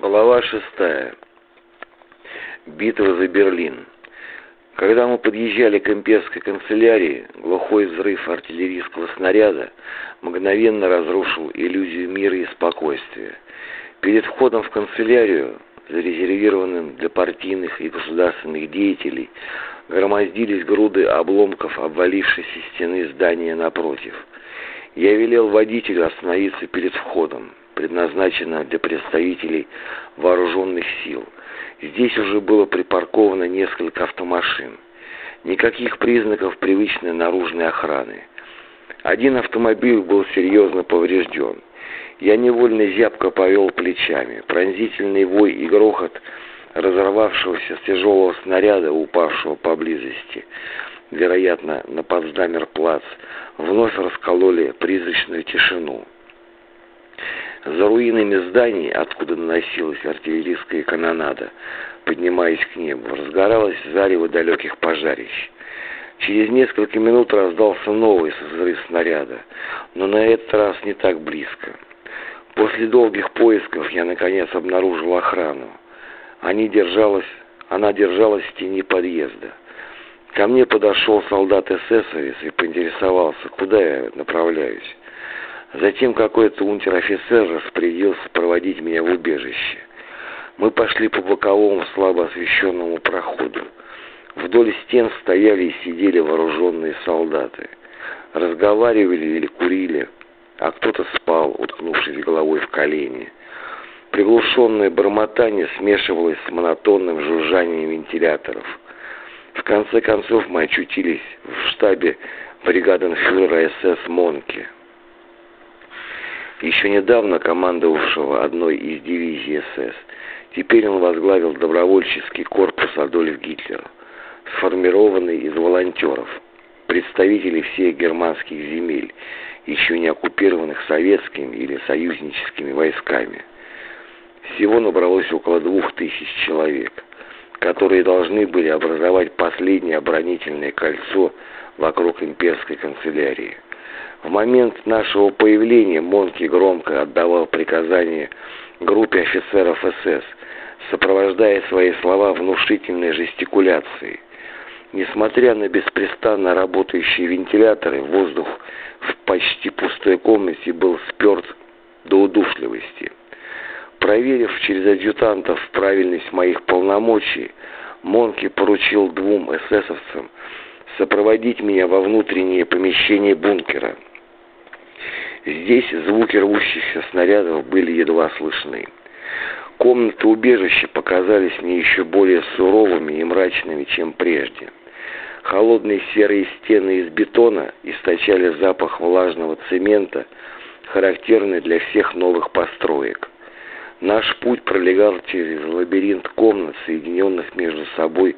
Глава шестая. Битва за Берлин. Когда мы подъезжали к имперской канцелярии, глухой взрыв артиллерийского снаряда мгновенно разрушил иллюзию мира и спокойствия. Перед входом в канцелярию, зарезервированным для партийных и государственных деятелей, громоздились груды обломков обвалившейся стены здания напротив. Я велел водителю остановиться перед входом предназначена для представителей вооруженных сил. Здесь уже было припарковано несколько автомашин. Никаких признаков привычной наружной охраны. Один автомобиль был серьезно поврежден. Я невольно зябко повел плечами. Пронзительный вой и грохот разорвавшегося с тяжелого снаряда, упавшего поблизости, вероятно, на Потсдамер-плац, вновь раскололи призрачную тишину. За руинами зданий, откуда наносилась артиллерийская канонада, поднимаясь к небу, разгоралось зарево далеких пожарищ. Через несколько минут раздался новый взрыв снаряда, но на этот раз не так близко. После долгих поисков я наконец обнаружил охрану. Они держалась, она держалась в тени подъезда. Ко мне подошел солдат эсэсовец и поинтересовался, куда я направляюсь. Затем какой-то унтер-офицер распорядился проводить меня в убежище. Мы пошли по боковому слабо освещенному проходу. Вдоль стен стояли и сидели вооруженные солдаты. Разговаривали или курили, а кто-то спал, уткнувшись головой в колени. Приглушенное бормотание смешивалось с монотонным жужжанием вентиляторов. В конце концов мы очутились в штабе бригаденфюрера СС Монки еще недавно командовавшего одной из дивизий СС. Теперь он возглавил добровольческий корпус Адольф Гитлера, сформированный из волонтеров, представителей всех германских земель, еще не оккупированных советскими или союзническими войсками. Всего набралось около двух тысяч человек, которые должны были образовать последнее оборонительное кольцо вокруг имперской канцелярии. В момент нашего появления Монки громко отдавал приказания группе офицеров СС, сопровождая свои слова внушительной жестикуляцией. Несмотря на беспрестанно работающие вентиляторы, воздух в почти пустой комнате был сперт до удушливости. Проверив через адъютантов правильность моих полномочий, Монки поручил двум эсэсовцам сопроводить меня во внутреннее помещение бункера – Здесь звуки рвущихся снарядов были едва слышны. Комнаты убежища показались мне еще более суровыми и мрачными, чем прежде. Холодные серые стены из бетона источали запах влажного цемента, характерный для всех новых построек. Наш путь пролегал через лабиринт комнат, соединенных между собой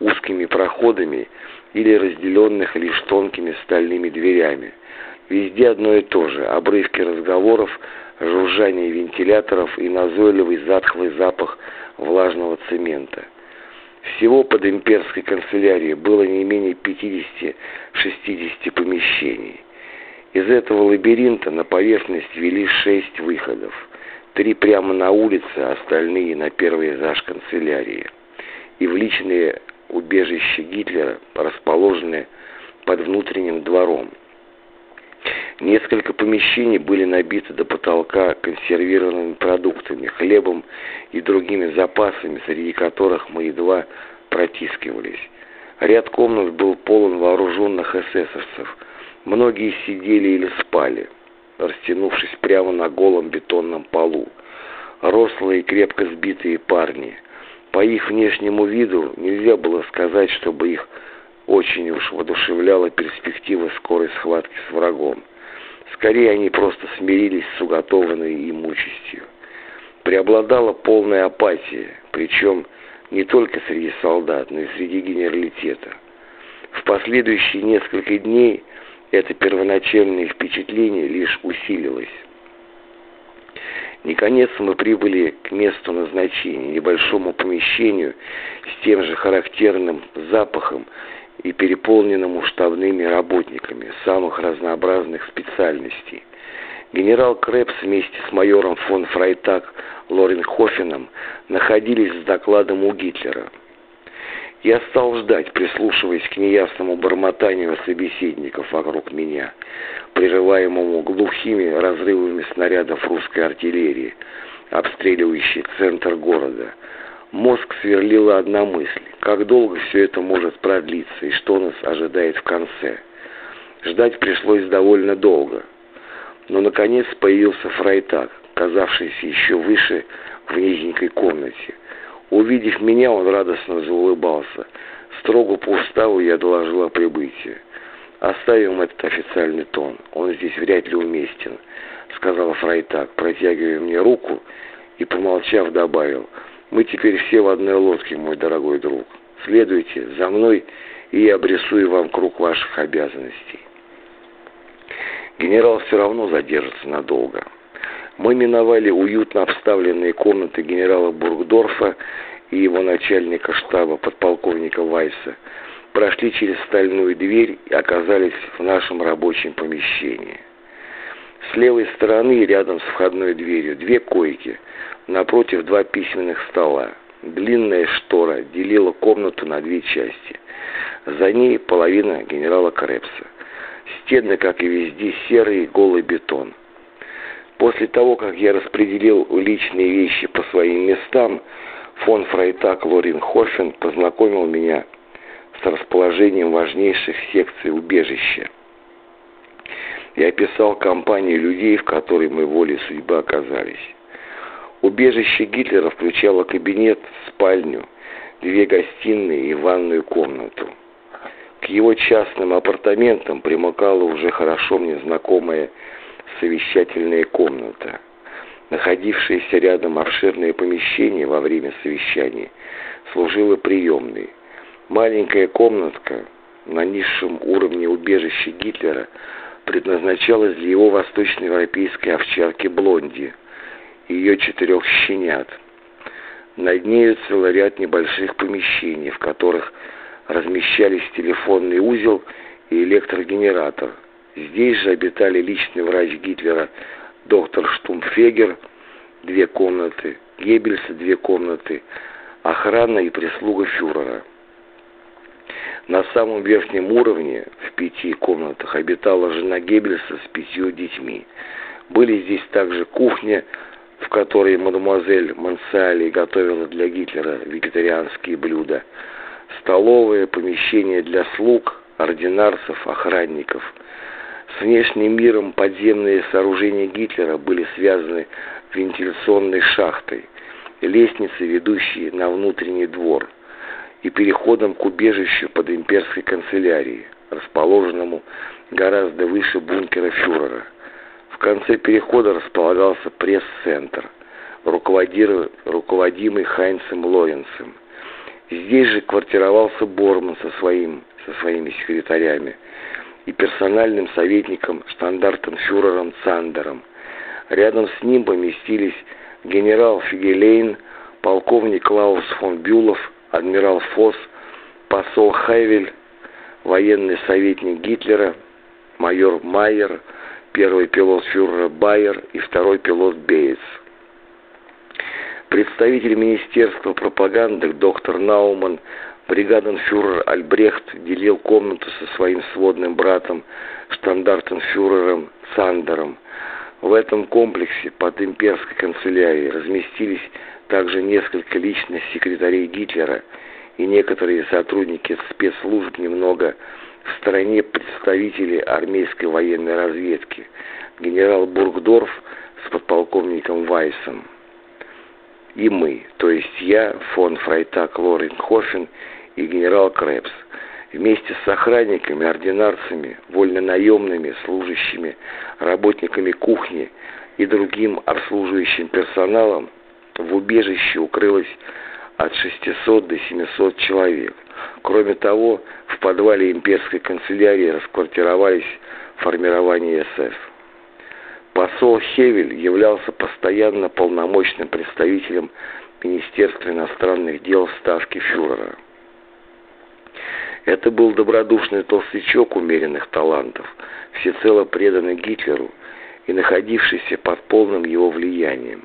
узкими проходами или разделенных лишь тонкими стальными дверями, Везде одно и то же. Обрывки разговоров, жужжание вентиляторов и назойливый затхлый запах влажного цемента. Всего под имперской канцелярией было не менее 50-60 помещений. Из этого лабиринта на поверхность вели шесть выходов. Три прямо на улице, а остальные на первый этаж канцелярии. И в личные убежища Гитлера, расположенные под внутренним двором. Несколько помещений были набиты до потолка консервированными продуктами, хлебом и другими запасами, среди которых мы едва протискивались. Ряд комнат был полон вооруженных эсэсовцев. Многие сидели или спали, растянувшись прямо на голом бетонном полу. Рослые крепко сбитые парни. По их внешнему виду нельзя было сказать, чтобы их очень уж воодушевляла перспектива скорой схватки с врагом. Скорее, они просто смирились с уготованной им участью. Преобладала полная апатия, причем не только среди солдат, но и среди генералитета. В последующие несколько дней это первоначальное впечатление лишь усилилось. Наконец мы прибыли к месту назначения, небольшому помещению с тем же характерным запахом и переполненному штабными работниками самых разнообразных специальностей. Генерал Крепс вместе с майором фон Фрайтак Лоренхофеном находились с докладом у Гитлера. Я стал ждать, прислушиваясь к неясному бормотанию собеседников вокруг меня, прерываемому глухими разрывами снарядов русской артиллерии, обстреливающей центр города. Мозг сверлила одна мысль, как долго все это может продлиться и что нас ожидает в конце. Ждать пришлось довольно долго. Но, наконец, появился Фрайтак, казавшийся еще выше в низенькой комнате. Увидев меня, он радостно заулыбался. Строго по уставу я доложил о прибытии. «Оставим этот официальный тон, он здесь вряд ли уместен», — сказал Фрайтак, протягивая мне руку и, помолчав, добавил, «Мы теперь все в одной лодке, мой дорогой друг. Следуйте за мной, и я обрисую вам круг ваших обязанностей». Генерал все равно задержится надолго. Мы миновали уютно обставленные комнаты генерала Бургдорфа и его начальника штаба, подполковника Вайса, прошли через стальную дверь и оказались в нашем рабочем помещении. С левой стороны, рядом с входной дверью, две койки, напротив два письменных стола. Длинная штора делила комнату на две части. За ней половина генерала Крепса. Стены, как и везде, серый голый бетон. После того, как я распределил личные вещи по своим местам, фон Фрайтак Лоренхофен познакомил меня с расположением важнейших секций убежища. Я описал компанию людей, в которой мы волей судьбы оказались. Убежище Гитлера включало кабинет, спальню, две гостиные и ванную комнату. К его частным апартаментам примыкала уже хорошо мне знакомая совещательная комната. Находившееся рядом обширное помещение во время совещания служило приемной. Маленькая комнатка на низшем уровне убежища Гитлера предназначалась для его восточноевропейской овчарки Блонди ее четырех щенят. Над нею целый ряд небольших помещений, в которых размещались телефонный узел и электрогенератор – Здесь же обитали личный врач Гитлера доктор Штумфегер, две комнаты, Геббельса две комнаты, охрана и прислуга фюрера. На самом верхнем уровне, в пяти комнатах, обитала жена Геббельса с пятью детьми. Были здесь также кухня, в которой мадемуазель Мансали готовила для Гитлера вегетарианские блюда, столовое, помещение для слуг, ординарцев, охранников – с внешним миром подземные сооружения Гитлера были связаны вентиляционной шахтой, лестницей, ведущей на внутренний двор, и переходом к убежищу под имперской канцелярией, расположенному гораздо выше бункера фюрера. В конце перехода располагался пресс-центр, руководимый Хайнцем Лоренцем. Здесь же квартировался Борман со, своим, со своими секретарями, и персональным советником штандартенфюрером Цандером. Рядом с ним поместились генерал Фигелейн, полковник Клаус фон Бюлов, адмирал Фосс, посол Хайвель, военный советник Гитлера, майор Майер, первый пилот фюрера Байер и второй пилот Бейтс. Представитель Министерства пропаганды доктор Науман Бригаденфюрер Альбрехт делил комнату со своим сводным братом, штандартенфюрером Сандером. В этом комплексе под имперской канцелярией разместились также несколько личных секретарей Гитлера и некоторые сотрудники спецслужб немного в стороне представители армейской военной разведки, генерал Бургдорф с подполковником Вайсом. И мы, то есть я, фон Фрайтак Лоренхофен и генерал Крепс. Вместе с охранниками, ординарцами, вольнонаемными, служащими, работниками кухни и другим обслуживающим персоналом в убежище укрылось от 600 до 700 человек. Кроме того, в подвале имперской канцелярии расквартировались формирования СС. Посол Хевель являлся постоянно полномочным представителем Министерства иностранных дел в Ставке фюрера. Это был добродушный толстячок умеренных талантов, всецело преданный Гитлеру и находившийся под полным его влиянием.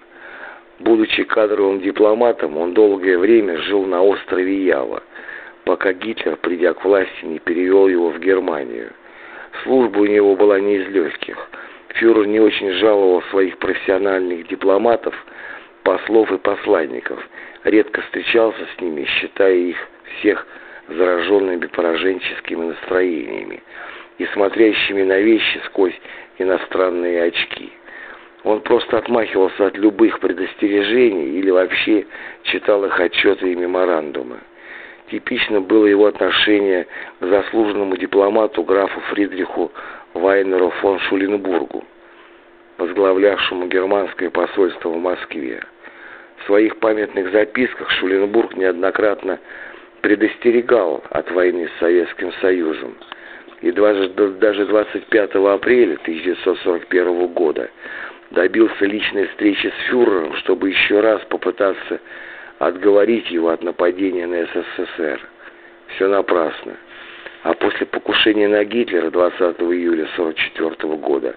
Будучи кадровым дипломатом, он долгое время жил на острове Ява, пока Гитлер, придя к власти, не перевел его в Германию. Служба у него была не из легких. Фюрер не очень жаловал своих профессиональных дипломатов, послов и посланников, редко встречался с ними, считая их всех зараженными пораженческими настроениями и смотрящими на вещи сквозь иностранные очки. Он просто отмахивался от любых предостережений или вообще читал их отчеты и меморандумы. Типично было его отношение к заслуженному дипломату графу Фридриху Вайнеру фон Шуленбургу, возглавлявшему германское посольство в Москве. В своих памятных записках Шуленбург неоднократно предостерегал от войны с Советским Союзом. И даже 25 апреля 1941 года добился личной встречи с фюрером, чтобы еще раз попытаться отговорить его от нападения на СССР. Все напрасно. А после покушения на Гитлера 20 июля 1944 года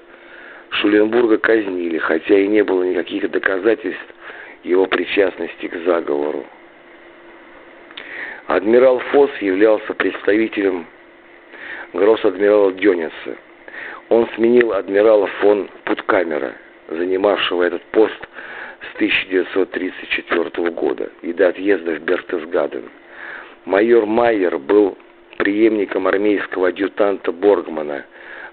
Шуленбурга казнили, хотя и не было никаких доказательств его причастности к заговору. Адмирал Фосс являлся представителем гросс-адмирала Дёниса. Он сменил адмирала фон Путкамера, занимавшего этот пост с 1934 года и до отъезда в Бертесгаден. Майор Майер был преемником армейского адъютанта Боргмана,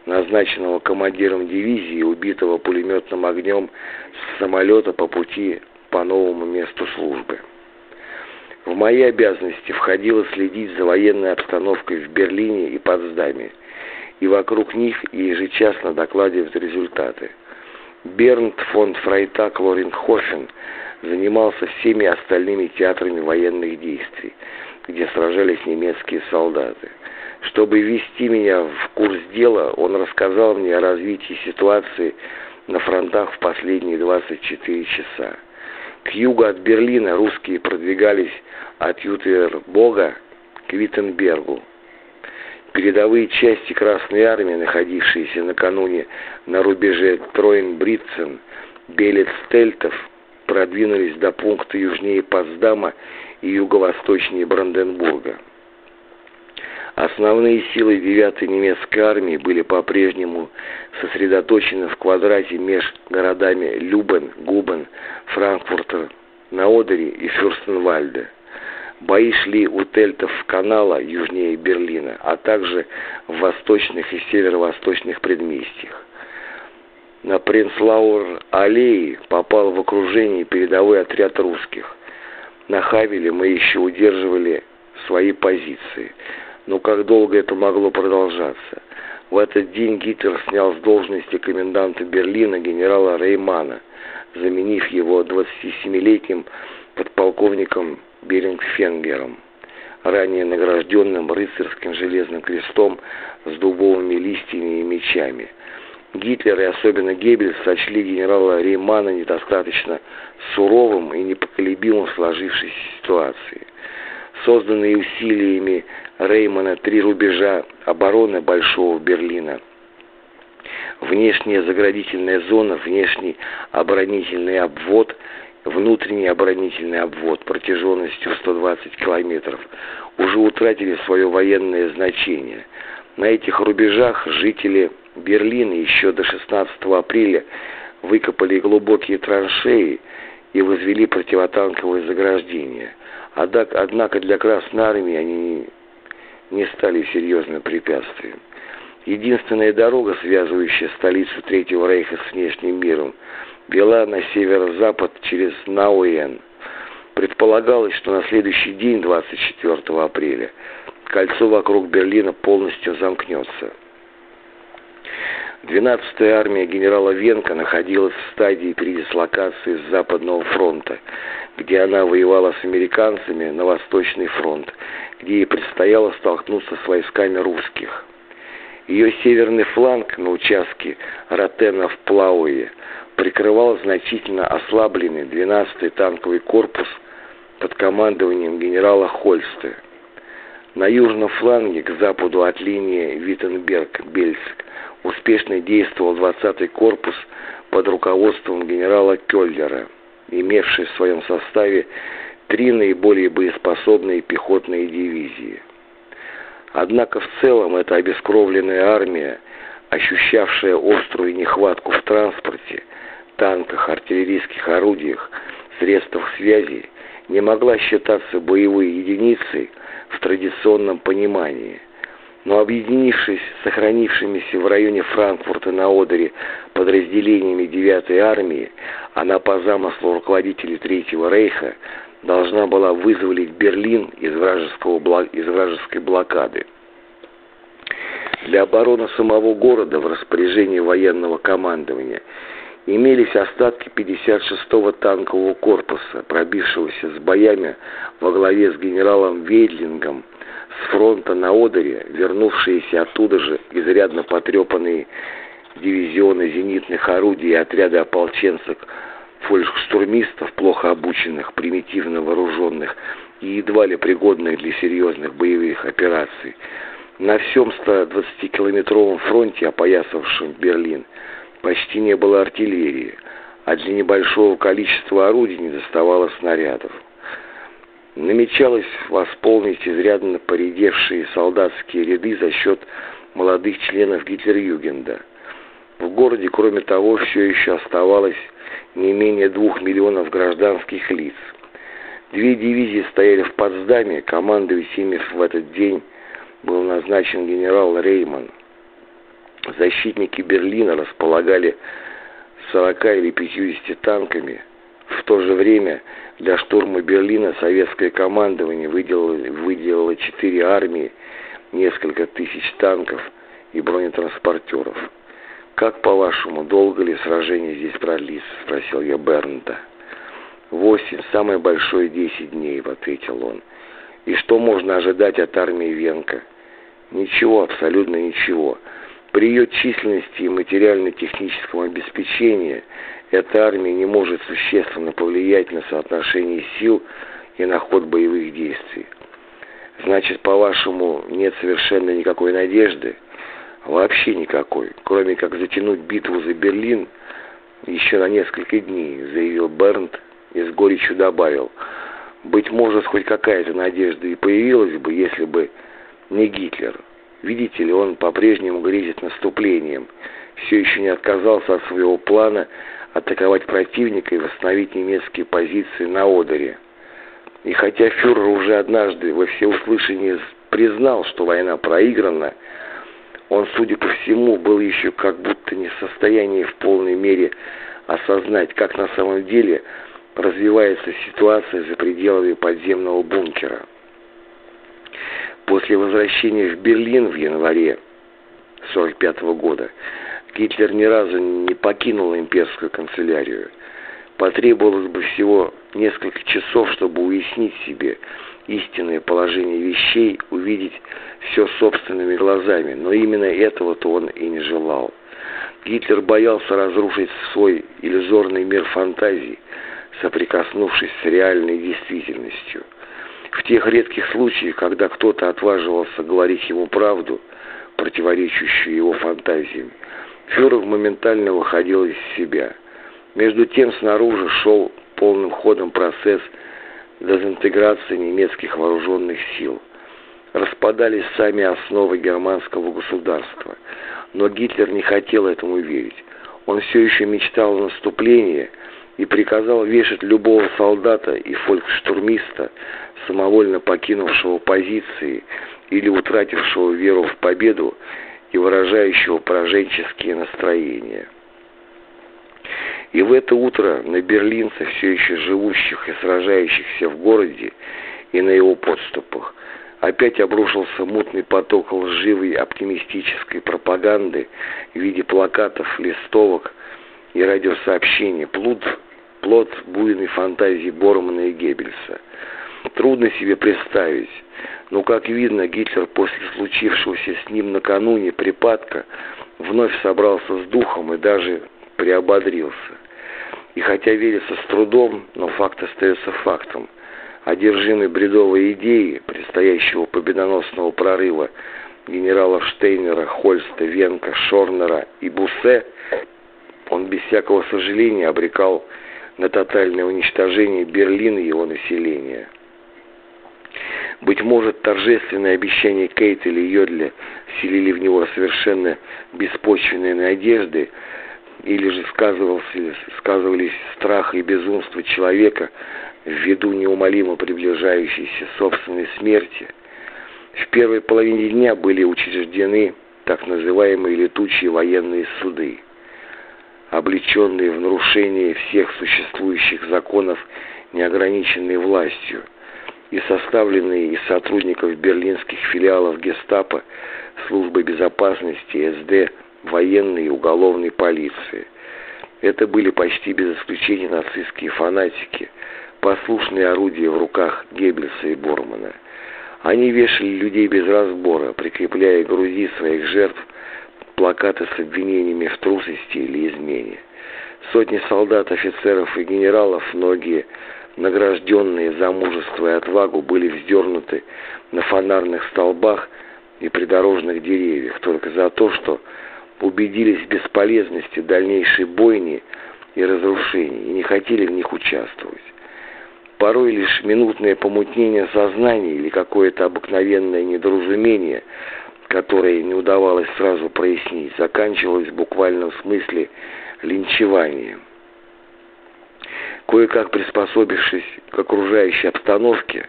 назначенного командиром дивизии, убитого пулеметным огнем с самолета по пути по новому месту службы. В мои обязанности входило следить за военной обстановкой в Берлине и Потсдаме, и вокруг них ежечасно докладывать результаты. Бернт фон Фрайтак Лоренхофен занимался всеми остальными театрами военных действий, где сражались немецкие солдаты. Чтобы ввести меня в курс дела, он рассказал мне о развитии ситуации на фронтах в последние 24 часа. К югу от Берлина русские продвигались от Ютербога к Виттенбергу. Передовые части Красной Армии, находившиеся накануне на рубеже Троин-Бритцен, Белец-Тельтов, продвинулись до пункта южнее Потсдама и юго-восточнее Бранденбурга. Основные силы 9-й немецкой армии были по-прежнему сосредоточены в квадрате между городами Любен, Губен, Франкфуртер на Одере и Фюрстенвальде. Бои шли у тельтов канала южнее Берлина, а также в восточных и северо-восточных предместьях. На Принцлауэр-аллее попал в окружение передовой отряд русских. На Хавеле мы еще удерживали свои позиции – но как долго это могло продолжаться? В этот день Гитлер снял с должности коменданта Берлина генерала Реймана, заменив его 27-летним подполковником Берингфенгером, ранее награжденным рыцарским железным крестом с дубовыми листьями и мечами. Гитлер и особенно Геббельс сочли генерала Реймана недостаточно суровым и непоколебимым в сложившейся ситуации. Созданные усилиями Реймана три рубежа обороны Большого Берлина. Внешняя заградительная зона, внешний оборонительный обвод, внутренний оборонительный обвод протяженностью 120 километров уже утратили свое военное значение. На этих рубежах жители Берлина еще до 16 апреля выкопали глубокие траншеи и возвели противотанковые заграждения. Однако для Красной Армии они не стали серьезным препятствием. Единственная дорога, связывающая столицу Третьего Рейха с внешним миром, вела на северо-запад через Науэн. Предполагалось, что на следующий день, 24 апреля, кольцо вокруг Берлина полностью замкнется. 12-я армия генерала Венка находилась в стадии передислокации с Западного фронта, где она воевала с американцами на Восточный фронт, где ей предстояло столкнуться с войсками русских. Ее северный фланг на участке Ротена в Плауе прикрывал значительно ослабленный 12-й танковый корпус под командованием генерала Хольста. На южном фланге, к западу от линии Виттенберг-Бельск, успешно действовал 20-й корпус под руководством генерала Кёллера, имевший в своем составе три наиболее боеспособные пехотные дивизии. Однако в целом эта обескровленная армия, ощущавшая острую нехватку в транспорте, танках, артиллерийских орудиях, средствах связи, не могла считаться боевой единицей в традиционном понимании – но объединившись сохранившимися в районе Франкфурта на Одере подразделениями 9-й армии, она по замыслу руководителей Третьего Рейха должна была вызволить Берлин из, вражеского, из вражеской блокады. Для обороны самого города в распоряжении военного командования имелись остатки 56-го танкового корпуса, пробившегося с боями во главе с генералом Вейдлингом с фронта на Одере, вернувшиеся оттуда же изрядно потрепанные дивизионы зенитных орудий и отряды ополченцев, фолькштурмистов, плохо обученных, примитивно вооруженных и едва ли пригодных для серьезных боевых операций. На всем 120-километровом фронте, опоясавшем Берлин, почти не было артиллерии, а для небольшого количества орудий не доставало снарядов намечалось восполнить изрядно поредевшие солдатские ряды за счет молодых членов Гитлер-Югенда. В городе, кроме того, все еще оставалось не менее двух миллионов гражданских лиц. Две дивизии стояли в Потсдаме, командуя ими в этот день был назначен генерал Рейман. Защитники Берлина располагали 40 или 50 танками. В то же время для штурма Берлина советское командование выделило, выделило четыре армии, несколько тысяч танков и бронетранспортеров. «Как, по-вашему, долго ли сражение здесь продлится?» — спросил я Бернта. «Восемь, самое большое десять дней», — ответил он. «И что можно ожидать от армии Венка?» «Ничего, абсолютно ничего. При ее численности и материально-техническом обеспечении эта армия не может существенно повлиять на соотношение сил и на ход боевых действий. Значит, по-вашему, нет совершенно никакой надежды? Вообще никакой, кроме как затянуть битву за Берлин еще на несколько дней, заявил Бернт и с горечью добавил. Быть может, хоть какая-то надежда и появилась бы, если бы не Гитлер. Видите ли, он по-прежнему грезит наступлением, все еще не отказался от своего плана атаковать противника и восстановить немецкие позиции на Одере. И хотя фюрер уже однажды во всеуслышание признал, что война проиграна, он, судя по всему, был еще как будто не в состоянии в полной мере осознать, как на самом деле развивается ситуация за пределами подземного бункера. После возвращения в Берлин в январе 1945 года Гитлер ни разу не покинул имперскую канцелярию. Потребовалось бы всего несколько часов, чтобы уяснить себе истинное положение вещей, увидеть все собственными глазами, но именно этого-то он и не желал. Гитлер боялся разрушить свой иллюзорный мир фантазий, соприкоснувшись с реальной действительностью. В тех редких случаях, когда кто-то отваживался говорить ему правду, противоречащую его фантазиям, Фюрер моментально выходил из себя. Между тем снаружи шел полным ходом процесс дезинтеграции немецких вооруженных сил. Распадались сами основы германского государства. Но Гитлер не хотел этому верить. Он все еще мечтал о наступлении и приказал вешать любого солдата и фолькштурмиста, самовольно покинувшего позиции или утратившего веру в победу, и выражающего пораженческие настроения. И в это утро на берлинцев, все еще живущих и сражающихся в городе и на его подступах, опять обрушился мутный поток лживой оптимистической пропаганды в виде плакатов, листовок и радиосообщений, плод, плод буйной фантазии Бормана и Геббельса. Трудно себе представить, но, как видно, Гитлер после случившегося с ним накануне припадка вновь собрался с духом и даже приободрился. И хотя верится с трудом, но факт остается фактом. Одержимый бредовой идеей предстоящего победоносного прорыва генералов Штейнера, Хольста, Венка, Шорнера и Бусе, он без всякого сожаления обрекал на тотальное уничтожение Берлина и его населения. Быть может, торжественные обещания Кейтеля и Йодля вселили в него совершенно беспочвенные надежды, или же сказывались страх и безумство человека ввиду неумолимо приближающейся собственной смерти. В первой половине дня были учреждены так называемые летучие военные суды, облеченные в нарушение всех существующих законов неограниченной властью и составленные из сотрудников берлинских филиалов гестапо, службы безопасности, СД, военной и уголовной полиции. Это были почти без исключения нацистские фанатики, послушные орудия в руках Геббельса и Бормана. Они вешали людей без разбора, прикрепляя к груди своих жертв плакаты с обвинениями в трусости или измене. Сотни солдат, офицеров и генералов, многие награжденные за мужество и отвагу, были вздернуты на фонарных столбах и придорожных деревьях только за то, что убедились в бесполезности дальнейшей бойни и разрушений и не хотели в них участвовать. Порой лишь минутное помутнение сознания или какое-то обыкновенное недоразумение, которое не удавалось сразу прояснить, заканчивалось в буквальном смысле линчеванием. Кое-как приспособившись к окружающей обстановке,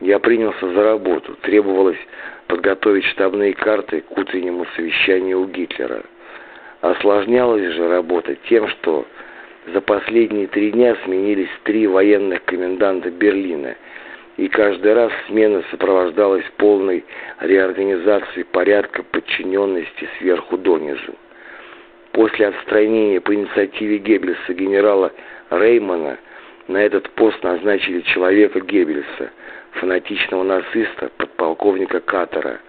я принялся за работу. Требовалось подготовить штабные карты к утреннему совещанию у Гитлера. Осложнялась же работа тем, что за последние три дня сменились три военных коменданта Берлина, и каждый раз смена сопровождалась полной реорганизацией порядка подчиненности сверху донизу. После отстранения по инициативе Геббельса генерала Реймана на этот пост назначили человека Геббельса, фанатичного нациста, подполковника Катера,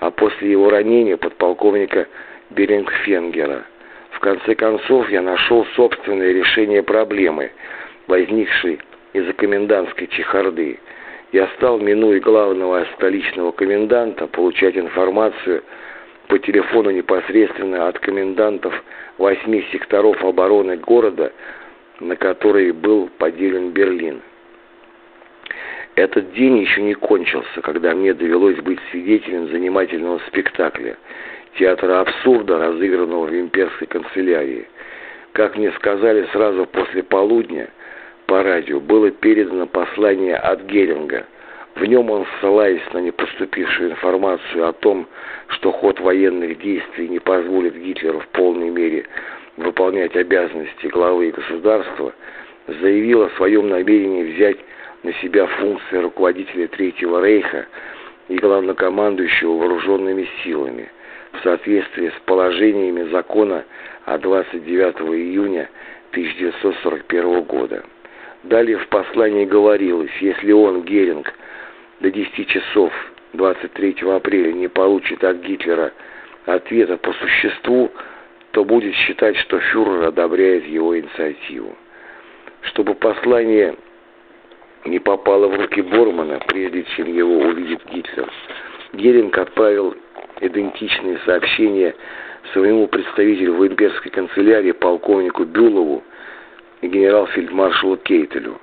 а после его ранения подполковника Берингфенгера. В конце концов, я нашел собственное решение проблемы, возникшей из-за комендантской чехарды. Я стал, минуя главного столичного коменданта, получать информацию по телефону непосредственно от комендантов восьми секторов обороны города, на которые был поделен Берлин. Этот день еще не кончился, когда мне довелось быть свидетелем занимательного спектакля театра абсурда, разыгранного в имперской канцелярии. Как мне сказали сразу после полудня по радио, было передано послание от Геринга. В нем он, ссылаясь на непоступившую информацию о том, что ход военных действий не позволит Гитлеру в полной мере выполнять обязанности главы государства, заявил о своем намерении взять на себя функции руководителя Третьего Рейха и главнокомандующего вооруженными силами в соответствии с положениями закона от 29 июня 1941 года. Далее в послании говорилось, если он, Геринг, до 10 часов 23 апреля не получит от Гитлера ответа по существу, то будет считать, что фюрер одобряет его инициативу. Чтобы послание не попало в руки Бормана, прежде чем его увидит Гитлер. Геринг отправил идентичные сообщения своему представителю в имперской канцелярии полковнику Бюлову и генерал-фельдмаршалу Кейтелю.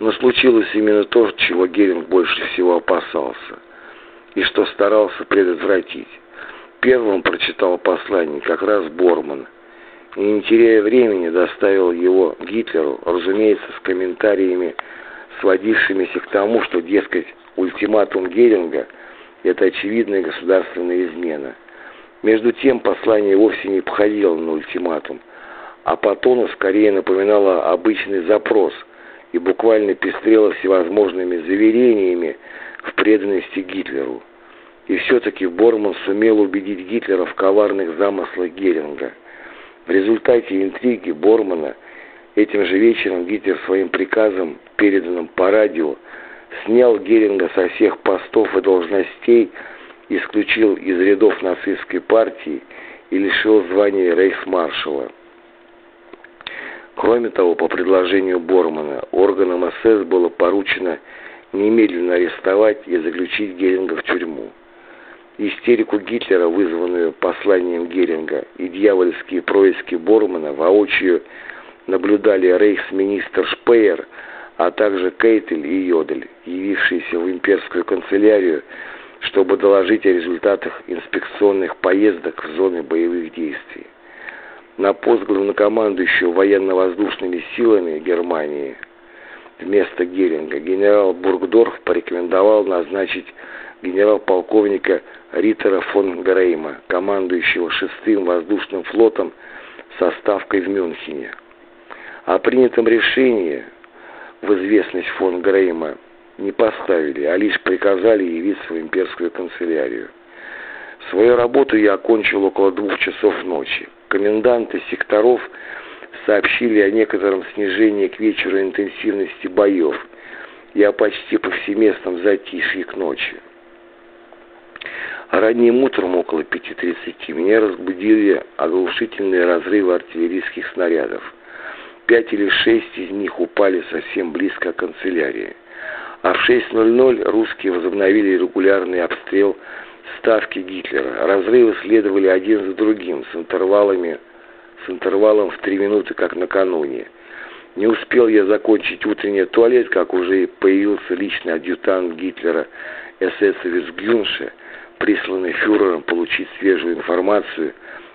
Но случилось именно то, чего Геринг больше всего опасался и что старался предотвратить. Первым прочитал послание как раз Борман и, не теряя времени, доставил его Гитлеру, разумеется, с комментариями сводившимися к тому, что, дескать, ультиматум Геринга – это очевидная государственная измена. Между тем, послание вовсе не походило на ультиматум, а по тону скорее напоминало обычный запрос и буквально пестрело всевозможными заверениями в преданности Гитлеру. И все-таки Борман сумел убедить Гитлера в коварных замыслах Геринга. В результате интриги Бормана – Этим же вечером Гитлер своим приказом, переданным по радио, снял Геринга со всех постов и должностей, исключил из рядов нацистской партии и лишил звания рейхсмаршала. Кроме того, по предложению Бормана, органам СС было поручено немедленно арестовать и заключить Геринга в тюрьму. Истерику Гитлера, вызванную посланием Геринга, и дьявольские происки Бормана воочию наблюдали рейхсминистр Шпеер, а также Кейтель и Йодель, явившиеся в имперскую канцелярию, чтобы доложить о результатах инспекционных поездок в зоны боевых действий. На пост главнокомандующего военно-воздушными силами Германии вместо Геринга генерал Бургдорф порекомендовал назначить генерал-полковника Риттера фон Грейма, командующего шестым воздушным флотом со ставкой в Мюнхене. О принятом решении в известность фон Грейма не поставили, а лишь приказали явиться в имперскую канцелярию. Свою работу я окончил около двух часов ночи. Коменданты секторов сообщили о некотором снижении к вечеру интенсивности боев и о почти повсеместном затишье к ночи. Ранним утром около 5.30 меня разбудили оглушительные разрывы артиллерийских снарядов. Пять или шесть из них упали совсем близко к канцелярии. А в 6.00 русские возобновили регулярный обстрел ставки Гитлера. Разрывы следовали один за другим с интервалами с интервалом в три минуты, как накануне. Не успел я закончить утренний туалет, как уже появился личный адъютант Гитлера эсэсовец Гюнше, присланный фюрером получить свежую информацию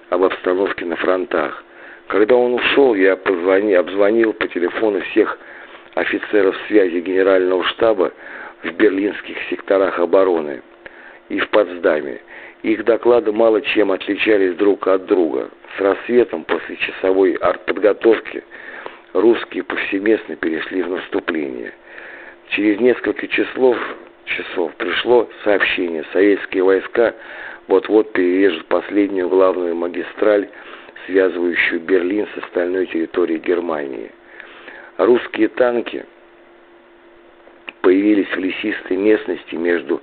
об обстановке на фронтах. Когда он ушел, я позвонил, обзвонил по телефону всех офицеров связи генерального штаба в берлинских секторах обороны и в Потсдаме. Их доклады мало чем отличались друг от друга. С рассветом после часовой артподготовки русские повсеместно перешли в наступление. Через несколько часов часов пришло сообщение, советские войска вот-вот перережут последнюю главную магистраль, связывающую Берлин с остальной территорией Германии. Русские танки появились в лесистой местности между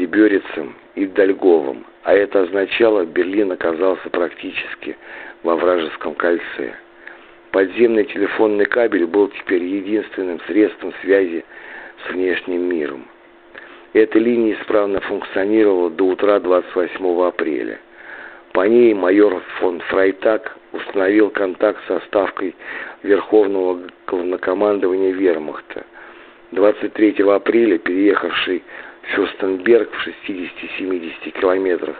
Деберицем и Дальговым, а это означало, Берлин оказался практически во вражеском кольце. Подземный телефонный кабель был теперь единственным средством связи с внешним миром. Эта линия исправно функционировала до утра 28 апреля. По ней майор фон Фрайтак установил контакт со ставкой Верховного главнокомандования Вермахта. 23 апреля, переехавший Фюрстенберг в 60-70 километрах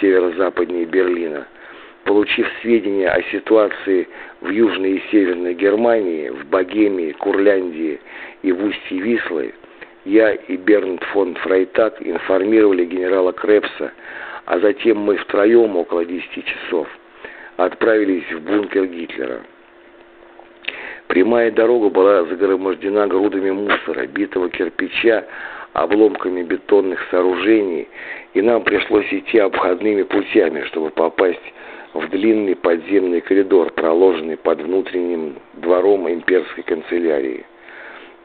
северо-западнее Берлина, получив сведения о ситуации в Южной и Северной Германии, в Богемии, Курляндии и в устье Вислы, я и Бернт фон Фрайтак информировали генерала Крепса, а затем мы втроем около 10 часов отправились в бункер Гитлера. Прямая дорога была загромождена грудами мусора, битого кирпича, обломками бетонных сооружений, и нам пришлось идти обходными путями, чтобы попасть в длинный подземный коридор, проложенный под внутренним двором имперской канцелярии.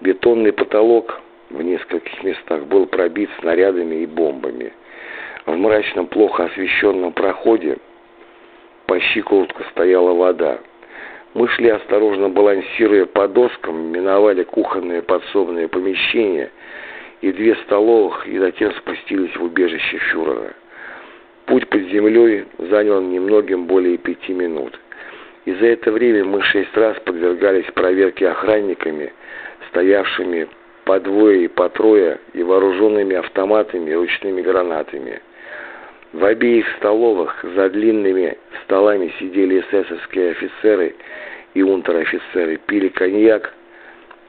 Бетонный потолок в нескольких местах был пробит снарядами и бомбами. В мрачном, плохо освещенном проходе по щиколотку стояла вода. Мы шли осторожно балансируя по доскам, миновали кухонные подсобные помещения и две столовых, и затем спустились в убежище фюрера. Путь под землей занял немногим более пяти минут. И за это время мы шесть раз подвергались проверке охранниками, стоявшими по двое и по трое и вооруженными автоматами и ручными гранатами. В обеих столовых за длинными столами сидели эсэсовские офицеры и унтер-офицеры, пили коньяк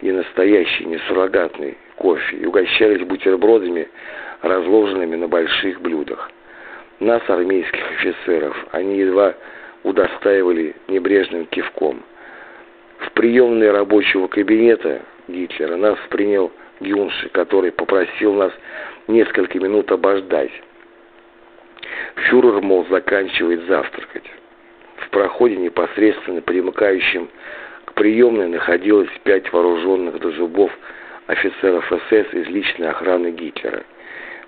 и настоящий, не суррогатный кофе, и угощались бутербродами, разложенными на больших блюдах. Нас, армейских офицеров, они едва удостаивали небрежным кивком. В приемной рабочего кабинета Гитлера нас принял Гюнши, который попросил нас несколько минут обождать. Фюрер, мол, заканчивает завтракать. В проходе, непосредственно примыкающем к приемной, находилось пять вооруженных до зубов офицеров СС из личной охраны Гитлера.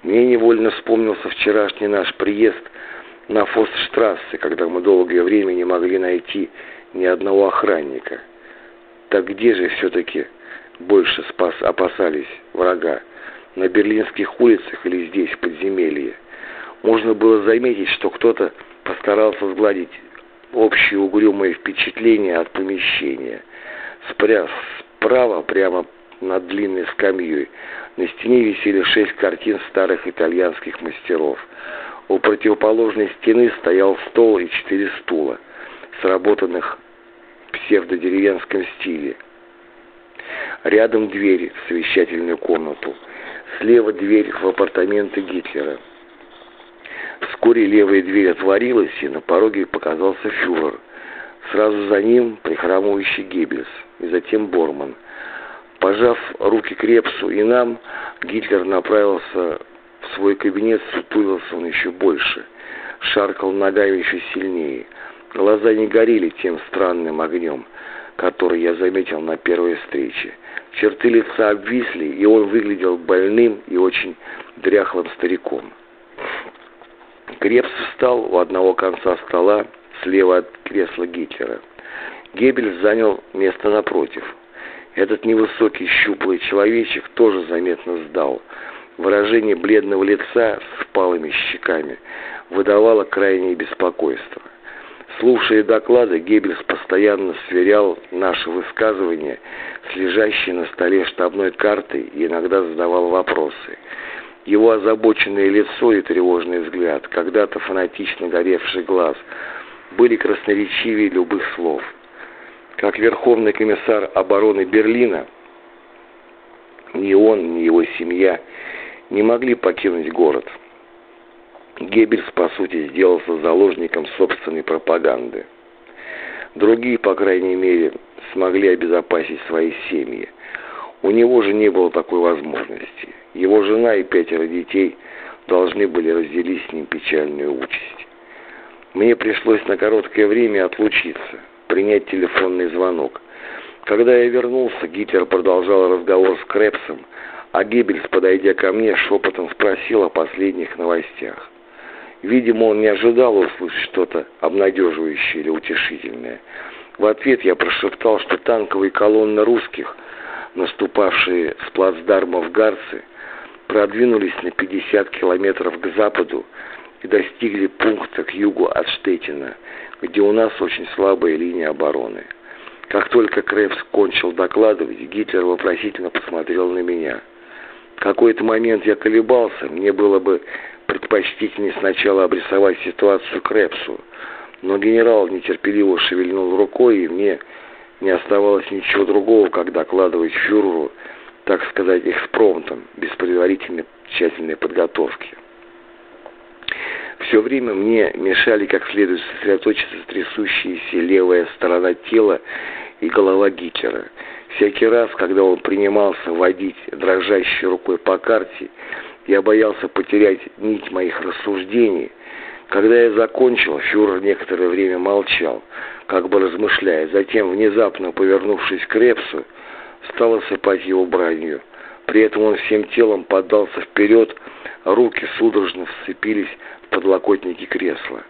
Мне невольно вспомнился вчерашний наш приезд на Фостштрассе, когда мы долгое время не могли найти ни одного охранника. Так где же все-таки больше спас, опасались врага? На берлинских улицах или здесь, в подземелье? Можно было заметить, что кто-то постарался сгладить общее угрюмое впечатление от помещения. Спря... Справа, прямо над длинной скамьей, на стене висели шесть картин старых итальянских мастеров. У противоположной стены стоял стол и четыре стула, сработанных в псевдодеревенском стиле. Рядом дверь в совещательную комнату. Слева дверь в апартаменты Гитлера. Вскоре левая дверь отворилась, и на пороге показался фюрер. Сразу за ним прихрамывающий Геббельс, и затем Борман. Пожав руки Крепсу и нам, Гитлер направился в свой кабинет, сутулился он еще больше, шаркал ногами еще сильнее. Глаза не горели тем странным огнем, который я заметил на первой встрече. Черты лица обвисли, и он выглядел больным и очень дряхлым стариком. Крепс встал у одного конца стола, слева от кресла Гитлера. Геббельс занял место напротив. Этот невысокий щуплый человечек тоже заметно сдал. Выражение бледного лица с впалыми щеками выдавало крайнее беспокойство. Слушая доклады, Геббельс постоянно сверял наши высказывания с лежащей на столе штабной картой и иногда задавал вопросы. Его озабоченное лицо и тревожный взгляд, когда-то фанатично горевший глаз, были красноречивее любых слов. Как верховный комиссар обороны Берлина, ни он, ни его семья не могли покинуть город. Геббельс, по сути, сделался заложником собственной пропаганды. Другие, по крайней мере, смогли обезопасить свои семьи. У него же не было такой возможности. Его жена и пятеро детей должны были разделить с ним печальную участь. Мне пришлось на короткое время отлучиться, принять телефонный звонок. Когда я вернулся, Гитлер продолжал разговор с Крепсом, а Геббельс, подойдя ко мне, шепотом спросил о последних новостях. Видимо, он не ожидал услышать что-то обнадеживающее или утешительное. В ответ я прошептал, что танковые колонны русских, наступавшие с плацдарма в Гарце, продвинулись на 50 километров к западу и достигли пункта к югу от Штетина, где у нас очень слабая линия обороны. Как только Крефс кончил докладывать, Гитлер вопросительно посмотрел на меня. В какой-то момент я колебался, мне было бы предпочтительнее сначала обрисовать ситуацию Крепсу, но генерал нетерпеливо шевельнул рукой, и мне не оставалось ничего другого, как докладывать фюреру так сказать, экспромтом, без предварительной тщательной подготовки. Все время мне мешали как следует сосредоточиться трясущаяся левая сторона тела и голова Гитлера. Всякий раз, когда он принимался водить дрожащей рукой по карте, я боялся потерять нить моих рассуждений. Когда я закончил, фюрер некоторое время молчал, как бы размышляя. Затем, внезапно повернувшись к Репсу, стал осыпать его бранью. При этом он всем телом поддался вперед, руки судорожно вцепились подлокотники кресла.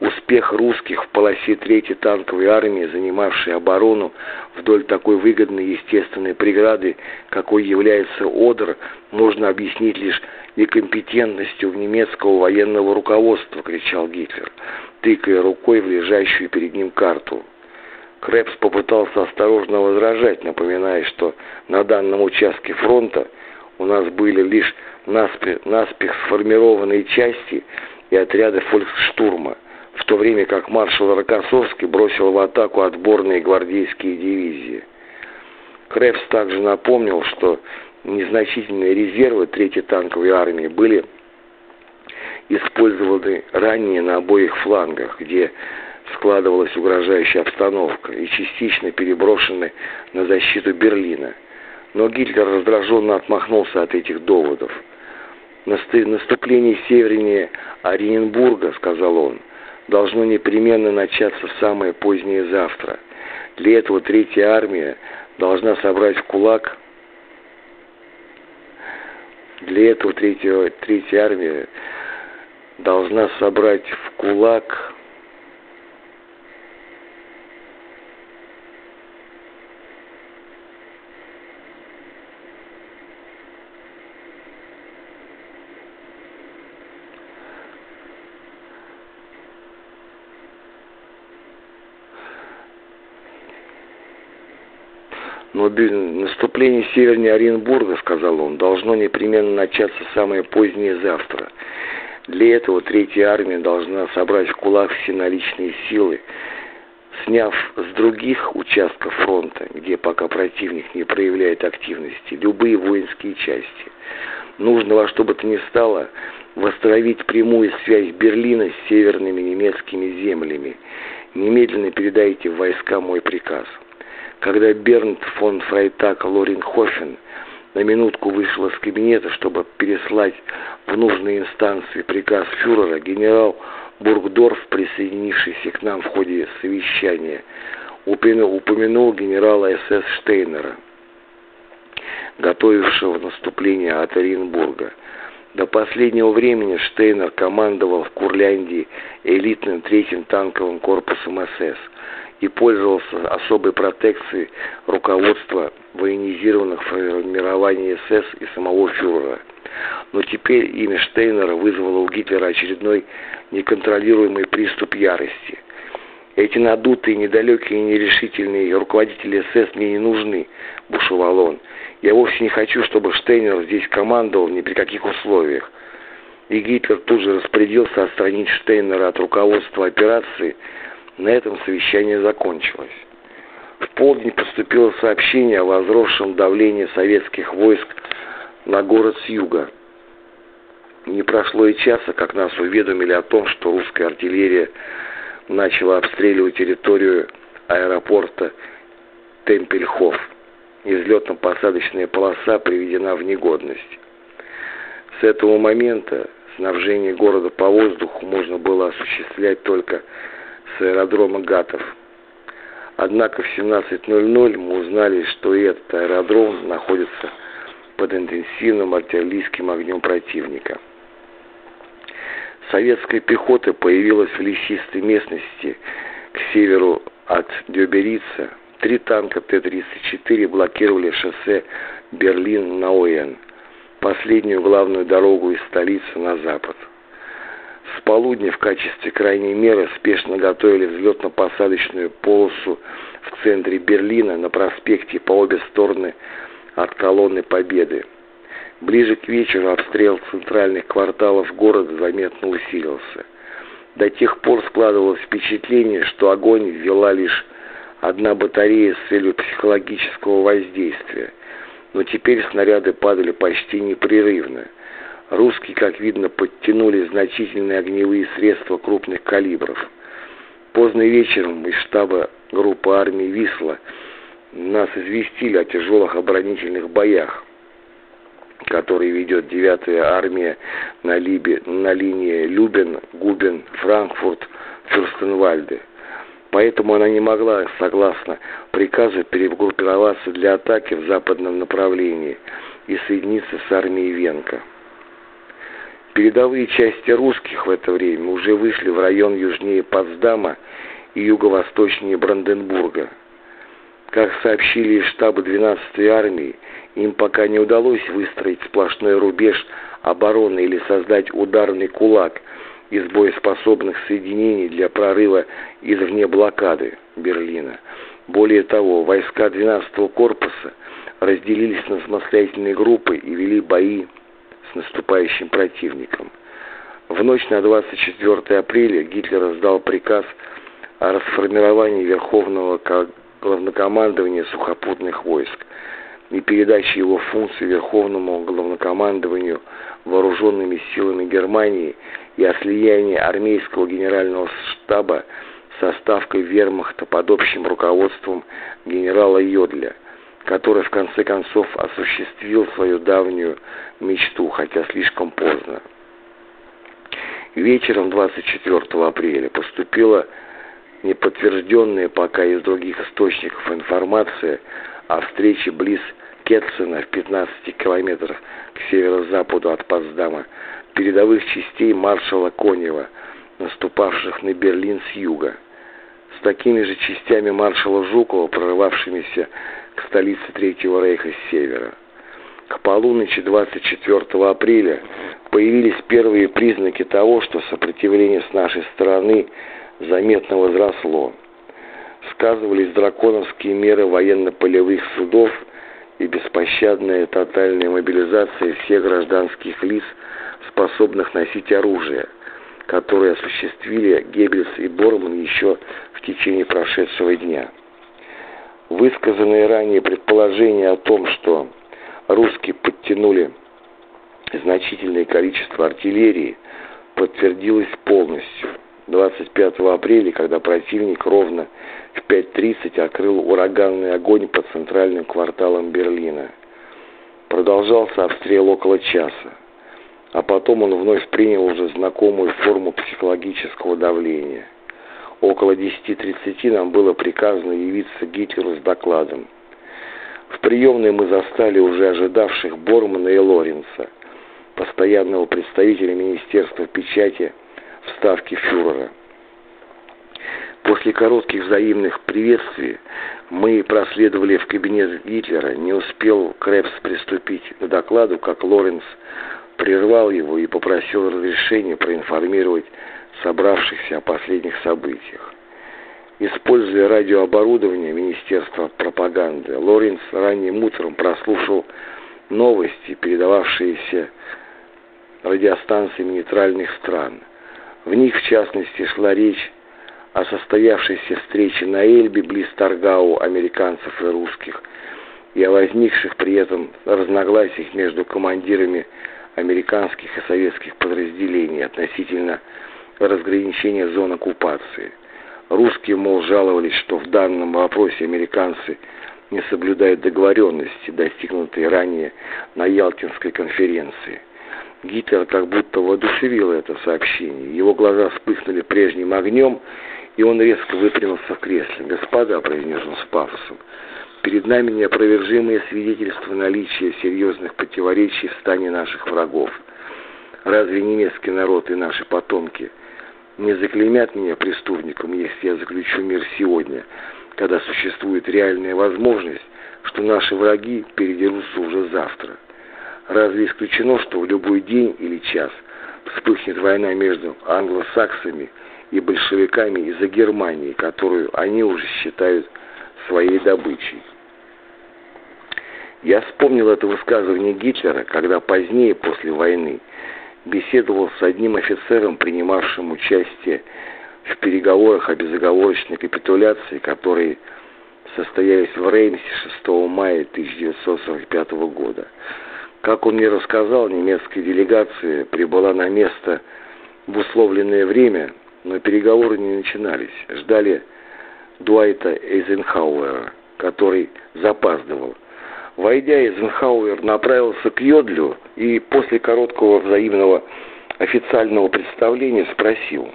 Успех русских в полосе Третьей танковой армии, занимавшей оборону вдоль такой выгодной естественной преграды, какой является Одер, можно объяснить лишь некомпетентностью в немецкого военного руководства, кричал Гитлер, тыкая рукой в лежащую перед ним карту. Крэпс попытался осторожно возражать, напоминая, что на данном участке фронта у нас были лишь наспех, наспех сформированные части и отряды фольксштурма, в то время как маршал Рокоссовский бросил в атаку отборные гвардейские дивизии. Крэпс также напомнил, что незначительные резервы Третьей танковой армии были использованы ранее на обоих флангах, где складывалась угрожающая обстановка и частично переброшены на защиту Берлина. Но Гитлер раздраженно отмахнулся от этих доводов. «Наступление севернее Оренбурга, — сказал он, — должно непременно начаться самое позднее завтра. Для этого Третья армия должна собрать в кулак для этого третья, третья армия должна собрать в кулак Но наступление севернее Оренбурга, сказал он, должно непременно начаться самое позднее завтра. Для этого Третья армия должна собрать в кулак все наличные силы, сняв с других участков фронта, где пока противник не проявляет активности, любые воинские части. Нужно во что бы то ни стало восстановить прямую связь Берлина с северными немецкими землями. Немедленно передайте в войска мой приказ. Когда Бернт фон Фрайтак Лоренхофен на минутку вышел из кабинета, чтобы переслать в нужные инстанции приказ фюрера, генерал Бургдорф, присоединившийся к нам в ходе совещания, упомянул, генерала СС Штейнера, готовившего наступление от Оренбурга. До последнего времени Штейнер командовал в Курляндии элитным третьим танковым корпусом СС и пользовался особой протекцией руководства военизированных формирований СС и самого фюрера. Но теперь имя Штейнера вызвало у Гитлера очередной неконтролируемый приступ ярости. Эти надутые, недалекие и нерешительные руководители СС мне не нужны, бушевал он. Я вовсе не хочу, чтобы Штейнер здесь командовал ни при каких условиях. И Гитлер тут же распорядился отстранить Штейнера от руководства операции. На этом совещание закончилось. В полдень поступило сообщение о возросшем давлении советских войск на город с юга. Не прошло и часа, как нас уведомили о том, что русская артиллерия начала обстреливать территорию аэропорта Темпельхоф. Излетно-посадочная полоса приведена в негодность. С этого момента снабжение города по воздуху можно было осуществлять только с аэродрома Гатов. Однако в 17.00 мы узнали, что и этот аэродром находится под интенсивным артиллерийским огнем противника. Советская пехота появилась в лесистой местности к северу от Дёберица. Три танка Т-34 блокировали шоссе Берлин-Науэн, последнюю главную дорогу из столицы на запад. С полудня в качестве крайней меры спешно готовили взлетно-посадочную полосу в центре Берлина на проспекте по обе стороны от колонны Победы. Ближе к вечеру обстрел центральных кварталов города заметно усилился. До тех пор складывалось впечатление, что огонь ввела лишь одна батарея с целью психологического воздействия. Но теперь снаряды падали почти непрерывно. Русские, как видно, подтянули значительные огневые средства крупных калибров. Поздно вечером из штаба группы армии «Висла» нас известили о тяжелых оборонительных боях, которые ведет 9-я армия на, Либе, на линии Любен, Губен, Франкфурт, Фюрстенвальде. Поэтому она не могла, согласно приказу, перегруппироваться для атаки в западном направлении и соединиться с армией Венка. Передовые части русских в это время уже вышли в район южнее Потсдама и юго-восточнее Бранденбурга. Как сообщили из штаба 12-й армии, им пока не удалось выстроить сплошной рубеж обороны или создать ударный кулак из боеспособных соединений для прорыва извне блокады Берлина. Более того, войска 12-го корпуса разделились на самостоятельные группы и вели бои с наступающим противником. В ночь на 24 апреля Гитлер раздал приказ о расформировании Верховного главнокомандования сухопутных войск и передаче его функций Верховному главнокомандованию вооруженными силами Германии и о слиянии армейского генерального штаба со ставкой вермахта под общим руководством генерала Йодля – который в конце концов осуществил свою давнюю мечту, хотя слишком поздно. Вечером 24 апреля поступила неподтвержденная пока из других источников информация о встрече близ Кетцена в 15 километрах к северо-западу от Потсдама передовых частей маршала Конева, наступавших на Берлин с юга. С такими же частями маршала Жукова, прорывавшимися к столице Третьего Рейха с севера. К полуночи 24 апреля появились первые признаки того, что сопротивление с нашей стороны заметно возросло. сказывались драконовские меры военно-полевых судов и беспощадная тотальная мобилизация всех гражданских лиц, способных носить оружие, которые осуществили Геббельс и Борман еще в течение прошедшего дня. Высказанные ранее предположения о том, что русские подтянули значительное количество артиллерии, подтвердилось полностью. 25 апреля, когда противник ровно в 5.30 открыл ураганный огонь по центральным кварталам Берлина. Продолжался обстрел около часа, а потом он вновь принял уже знакомую форму психологического давления. Около 10.30 нам было приказано явиться Гитлеру с докладом. В приемной мы застали уже ожидавших Бормана и Лоренца, постоянного представителя Министерства печати в ставке фюрера. После коротких взаимных приветствий мы проследовали в кабинет Гитлера. Не успел Крепс приступить к докладу, как Лоренц прервал его и попросил разрешения проинформировать собравшихся о последних событиях. Используя радиооборудование Министерства пропаганды, Лоренц ранним утром прослушал новости, передававшиеся радиостанциями нейтральных стран. В них, в частности, шла речь о состоявшейся встрече на Эльбе близ Таргау американцев и русских и о возникших при этом разногласиях между командирами американских и советских подразделений относительно разграничения зон оккупации. Русские, мол, жаловались, что в данном вопросе американцы не соблюдают договоренности, достигнутые ранее на Ялтинской конференции. Гитлер как будто воодушевил это сообщение. Его глаза вспыхнули прежним огнем, и он резко выпрямился в кресле. «Господа», — произнес он с пафосом, — «перед нами неопровержимые свидетельства наличия серьезных противоречий в стане наших врагов. Разве немецкий народ и наши потомки не заклеймят меня преступником, если я заключу мир сегодня, когда существует реальная возможность, что наши враги передерутся уже завтра? Разве исключено, что в любой день или час вспыхнет война между англосаксами и большевиками из-за Германии, которую они уже считают своей добычей. Я вспомнил это высказывание Гитлера, когда позднее, после войны, беседовал с одним офицером, принимавшим участие в переговорах о безоговорочной капитуляции, которые состоялись в Реймсе 6 мая 1945 года. Как он мне рассказал, немецкая делегация прибыла на место в условленное время, но переговоры не начинались. Ждали Дуайта Эйзенхауэра, который запаздывал. Войдя, Эйзенхауэр направился к Йодлю и после короткого взаимного официального представления спросил,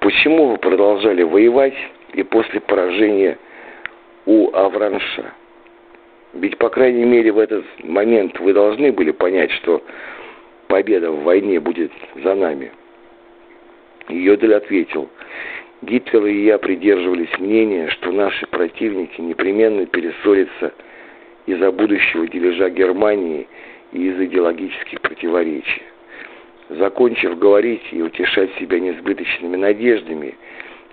почему вы продолжали воевать и после поражения у Авранша? Ведь, по крайней мере, в этот момент вы должны были понять, что победа в войне будет за нами. Йодель ответил, Гитлер и я придерживались мнения, что наши противники непременно перессорятся из-за будущего дележа Германии и из идеологических противоречий. Закончив говорить и утешать себя несбыточными надеждами,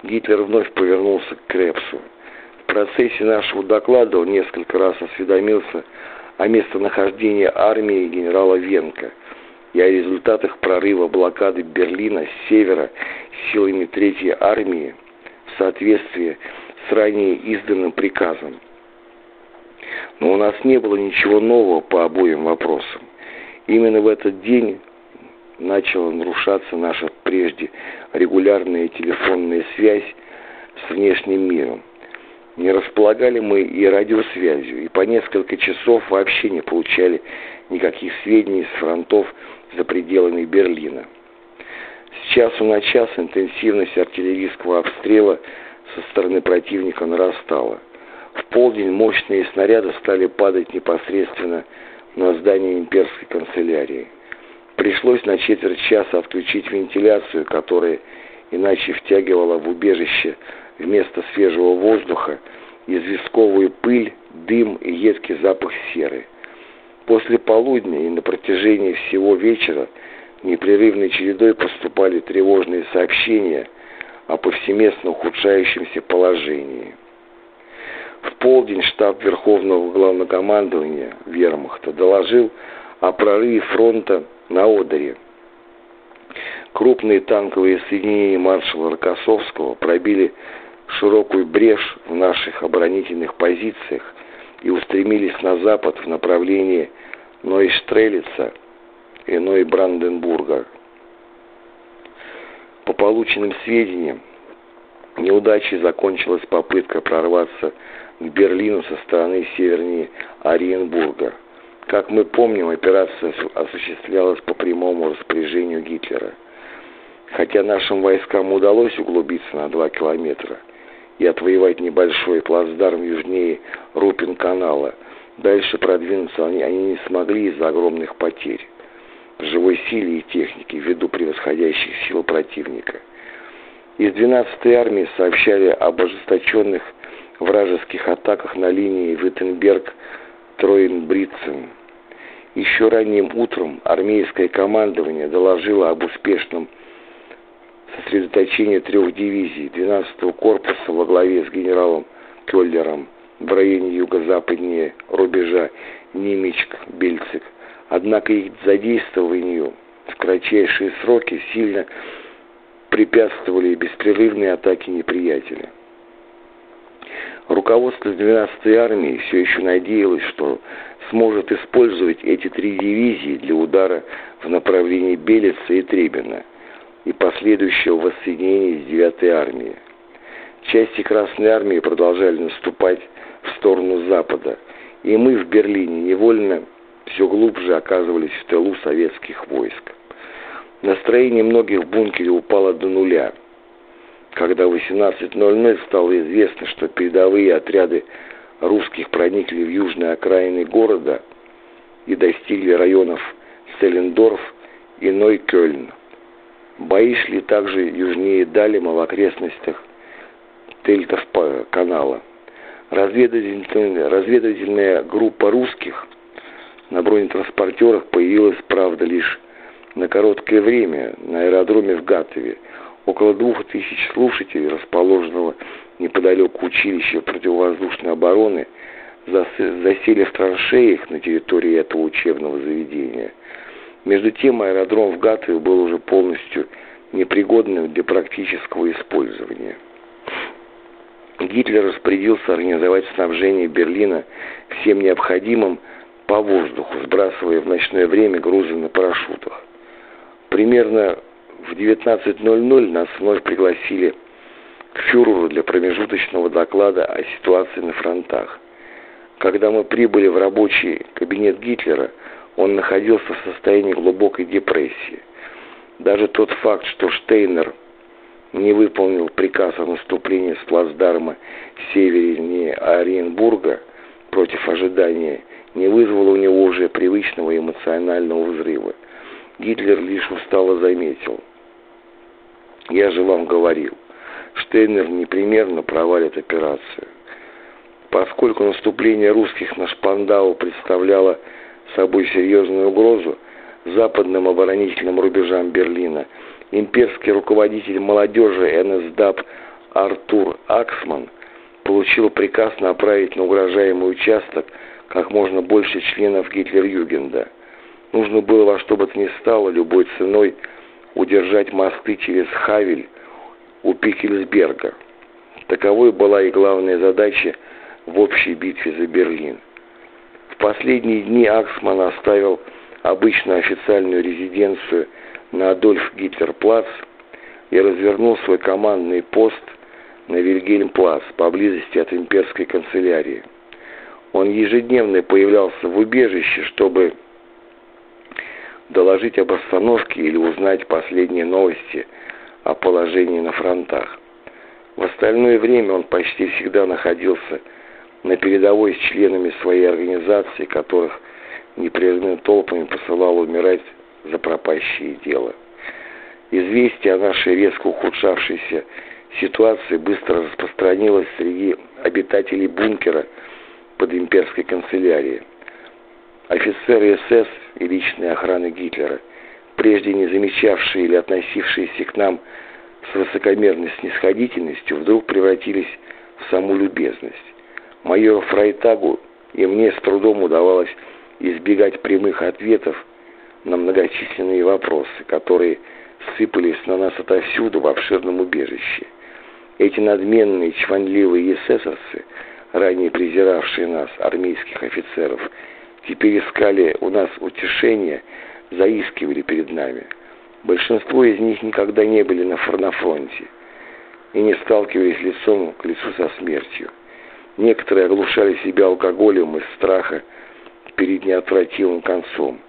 Гитлер вновь повернулся к Крепсу. В процессе нашего доклада он несколько раз осведомился о местонахождении армии генерала Венка – и о результатах прорыва блокады Берлина с севера силами Третьей армии в соответствии с ранее изданным приказом. Но у нас не было ничего нового по обоим вопросам. Именно в этот день начала нарушаться наша прежде регулярная телефонная связь с внешним миром. Не располагали мы и радиосвязью, и по несколько часов вообще не получали никаких сведений с фронтов за пределами Берлина. С часу на час интенсивность артиллерийского обстрела со стороны противника нарастала. В полдень мощные снаряды стали падать непосредственно на здание имперской канцелярии. Пришлось на четверть часа отключить вентиляцию, которая иначе втягивала в убежище вместо свежего воздуха известковую пыль, дым и едкий запах серы. После полудня и на протяжении всего вечера непрерывной чередой поступали тревожные сообщения о повсеместно ухудшающемся положении. Полдень штаб Верховного Главнокомандования Вермахта доложил о прорыве фронта на Одере. Крупные танковые соединения маршала Рокоссовского пробили широкую брешь в наших оборонительных позициях и устремились на запад в направлении Нойштрелица и Нойбранденбурга. По полученным сведениям, неудачей закончилась попытка прорваться к Берлину со стороны севернее Ориенбурга. Как мы помним, операция осуществлялась по прямому распоряжению Гитлера. Хотя нашим войскам удалось углубиться на 2 километра и отвоевать небольшой плацдарм южнее Рупин-канала, дальше продвинуться они, они не смогли из-за огромных потерь в живой силе и технике ввиду превосходящих сил противника. Из 12-й армии сообщали об ожесточенных вражеских атаках на линии Виттенберг-Троенбрицен. Еще ранним утром армейское командование доложило об успешном сосредоточении трех дивизий 12-го корпуса во главе с генералом Келлером в районе юго-западнее рубежа Немичк-Бельцик Однако их задействованию в кратчайшие сроки сильно препятствовали беспрерывные атаки неприятеля. Руководство 12-й армии все еще надеялось, что сможет использовать эти три дивизии для удара в направлении Белица и Требина и последующего воссоединения с 9-й армией. Части Красной армии продолжали наступать в сторону Запада, и мы в Берлине невольно все глубже оказывались в тылу советских войск. Настроение многих в бункере упало до нуля. Когда в 18.00 стало известно, что передовые отряды русских проникли в южные окраины города и достигли районов Селендорф и Нойкёльн. Бои шли также южнее Далима в окрестностях Тельтов канала. Разведывательная, разведывательная группа русских на бронетранспортерах появилась, правда, лишь на короткое время на аэродроме в Гатове. Около двух тысяч слушателей, расположенного неподалеку училища противовоздушной обороны, засели в траншеях на территории этого учебного заведения. Между тем аэродром в Гатове был уже полностью непригодным для практического использования. Гитлер распорядился организовать снабжение Берлина всем необходимым по воздуху, сбрасывая в ночное время грузы на парашютах. Примерно в 19.00 нас вновь пригласили к фюреру для промежуточного доклада о ситуации на фронтах. Когда мы прибыли в рабочий кабинет Гитлера, он находился в состоянии глубокой депрессии. Даже тот факт, что Штейнер не выполнил приказ о наступлении с плацдарма севернее Ориенбурга против ожидания не вызвало у него уже привычного эмоционального взрыва. Гитлер лишь устало заметил. Я же вам говорил, Штейнер непременно провалит операцию. Поскольку наступление русских на Шпандау представляло собой серьезную угрозу западным оборонительным рубежам Берлина, имперский руководитель молодежи НСДАП Артур Аксман получил приказ направить на угрожаемый участок как можно больше членов Гитлер-Югенда. Нужно было во что бы то ни стало любой ценой удержать мосты через Хавель у Пикельсберга. Таковой была и главная задача в общей битве за Берлин. В последние дни Аксман оставил обычную официальную резиденцию на Адольф Гитлер-Плац и развернул свой командный пост на Вильгельм-Плац поблизости от имперской канцелярии. Он ежедневно появлялся в убежище, чтобы доложить об остановке или узнать последние новости о положении на фронтах. В остальное время он почти всегда находился на передовой с членами своей организации, которых непрерывными толпами посылал умирать за пропащее дело. Известие о нашей резко ухудшавшейся ситуации быстро распространилось среди обитателей бункера – под имперской канцелярией. Офицеры СС и личной охраны Гитлера, прежде не замечавшие или относившиеся к нам с высокомерной снисходительностью вдруг превратились в саму любезность. Майору Фрайтагу и мне с трудом удавалось избегать прямых ответов на многочисленные вопросы, которые сыпались на нас отовсюду в обширном убежище. Эти надменные, чванливые эсэсовцы, ранее презиравшие нас, армейских офицеров, теперь искали у нас утешения, заискивали перед нами. Большинство из них никогда не были на, фронте и не сталкивались лицом к лицу со смертью. Некоторые оглушали себя алкоголем из страха перед неотвратимым концом.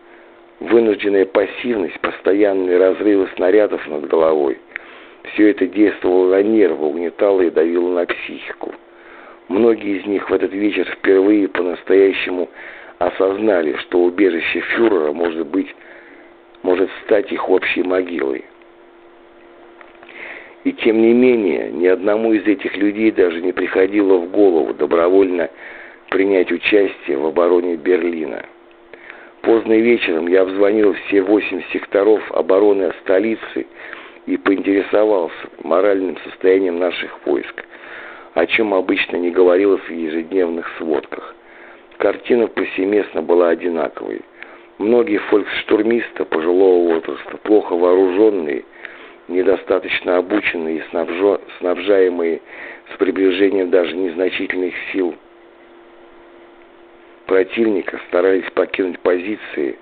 Вынужденная пассивность, постоянные разрывы снарядов над головой – все это действовало на нервы, угнетало и давило на психику. Многие из них в этот вечер впервые по-настоящему осознали, что убежище фюрера может быть, может стать их общей могилой. И тем не менее, ни одному из этих людей даже не приходило в голову добровольно принять участие в обороне Берлина. Поздно вечером я обзвонил все восемь секторов обороны столицы и поинтересовался моральным состоянием наших войск, о чем обычно не говорилось в ежедневных сводках. Картина повсеместно была одинаковой. Многие фольксштурмисты пожилого возраста, плохо вооруженные, недостаточно обученные и снабжаемые с приближением даже незначительных сил противника старались покинуть позиции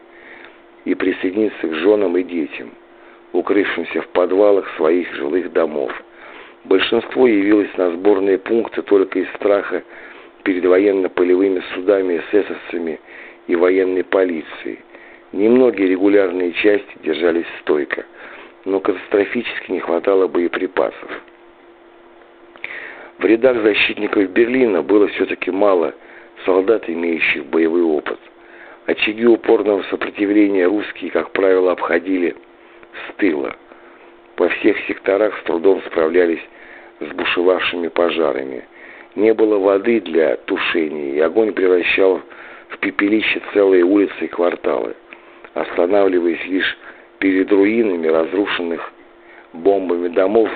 и присоединиться к женам и детям – укрывшимся в подвалах своих жилых домов. Большинство явилось на сборные пункты только из страха перед военно-полевыми судами, эсэсовцами и военной полицией. Немногие регулярные части держались стойко, но катастрофически не хватало боеприпасов. В рядах защитников Берлина было все-таки мало солдат, имеющих боевой опыт. Очаги упорного сопротивления русские, как правило, обходили с тыла. Во всех секторах с трудом справлялись с бушевавшими пожарами. Не было воды для тушения, и огонь превращал в пепелище целые улицы и кварталы, останавливаясь лишь перед руинами разрушенных бомбами домов,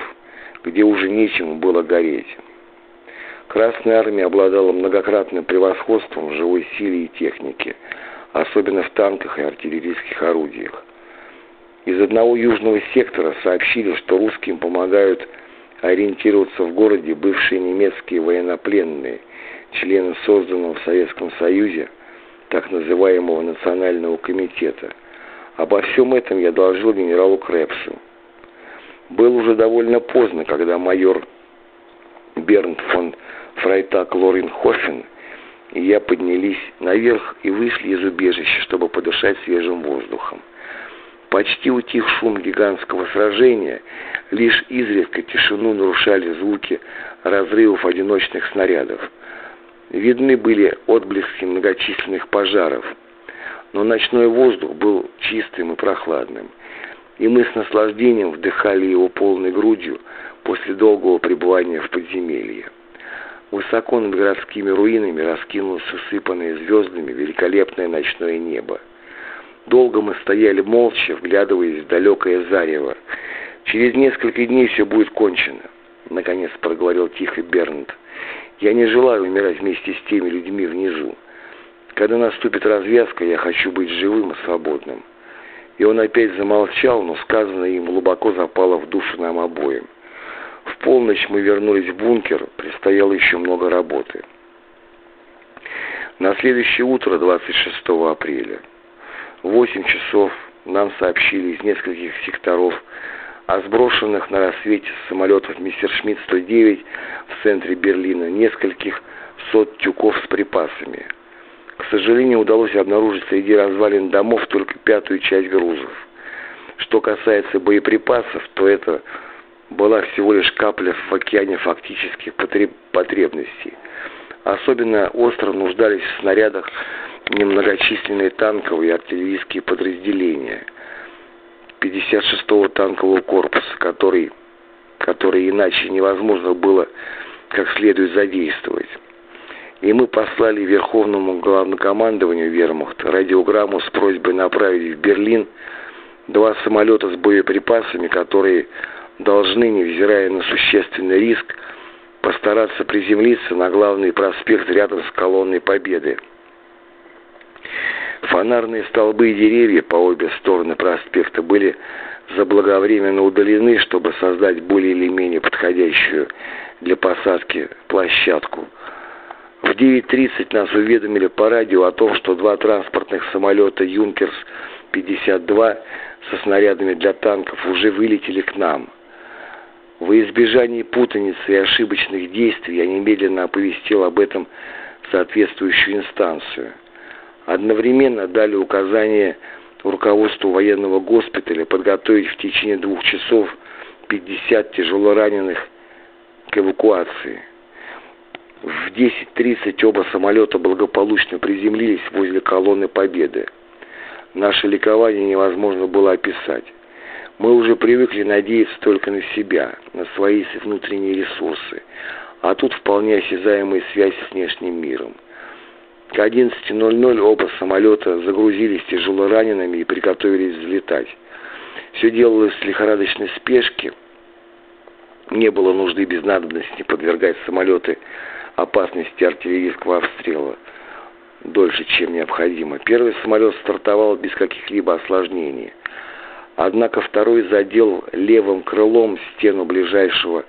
где уже нечему было гореть. Красная армия обладала многократным превосходством в живой силе и технике, особенно в танках и артиллерийских орудиях. Из одного южного сектора сообщили, что русским помогают ориентироваться в городе бывшие немецкие военнопленные, члены созданного в Советском Союзе так называемого Национального комитета. Обо всем этом я доложил генералу Крепсу. Было уже довольно поздно, когда майор Бернт фон Фрайтак Лоренхофен и я поднялись наверх и вышли из убежища, чтобы подышать свежим воздухом. Почти утих шум гигантского сражения, лишь изредка тишину нарушали звуки разрывов одиночных снарядов. Видны были отблески многочисленных пожаров, но ночной воздух был чистым и прохладным, и мы с наслаждением вдыхали его полной грудью после долгого пребывания в подземелье. Высоко над городскими руинами раскинулось усыпанное звездами великолепное ночное небо. Долго мы стояли молча, вглядываясь в далекое зарево. «Через несколько дней все будет кончено», — наконец проговорил тихо Бернт. «Я не желаю умирать вместе с теми людьми внизу. Когда наступит развязка, я хочу быть живым и свободным». И он опять замолчал, но сказанное им глубоко запало в душу нам обоим. В полночь мы вернулись в бункер, предстояло еще много работы. На следующее утро, 26 апреля, 8 часов нам сообщили из нескольких секторов о сброшенных на рассвете с самолетов мистер Шмидт-109 в центре Берлина нескольких сот тюков с припасами. К сожалению, удалось обнаружить среди развалин домов только пятую часть грузов. Что касается боеприпасов, то это была всего лишь капля в океане фактических потребностей. Особенно остро нуждались в снарядах немногочисленные танковые и артиллерийские подразделения 56-го танкового корпуса, который, который иначе невозможно было как следует задействовать. И мы послали Верховному главнокомандованию вермахта радиограмму с просьбой направить в Берлин два самолета с боеприпасами, которые должны, невзирая на существенный риск, постараться приземлиться на главный проспект рядом с колонной Победы. Фонарные столбы и деревья по обе стороны проспекта были заблаговременно удалены, чтобы создать более или менее подходящую для посадки площадку. В 9.30 нас уведомили по радио о том, что два транспортных самолета «Юнкерс-52» со снарядами для танков уже вылетели к нам. Во избежание путаницы и ошибочных действий я немедленно оповестил об этом соответствующую инстанцию. Одновременно дали указание руководству военного госпиталя подготовить в течение двух часов 50 тяжелораненых к эвакуации. В 10.30 оба самолета благополучно приземлились возле колонны Победы. Наше ликование невозможно было описать. Мы уже привыкли надеяться только на себя, на свои внутренние ресурсы, а тут вполне осязаемая связь с внешним миром. К 11.00 оба самолета загрузились тяжело ранеными и приготовились взлетать. Все делалось в лихорадочной спешке. Не было нужды без надобности подвергать самолеты опасности артиллерийского обстрела дольше, чем необходимо. Первый самолет стартовал без каких-либо осложнений. Однако второй задел левым крылом стену ближайшего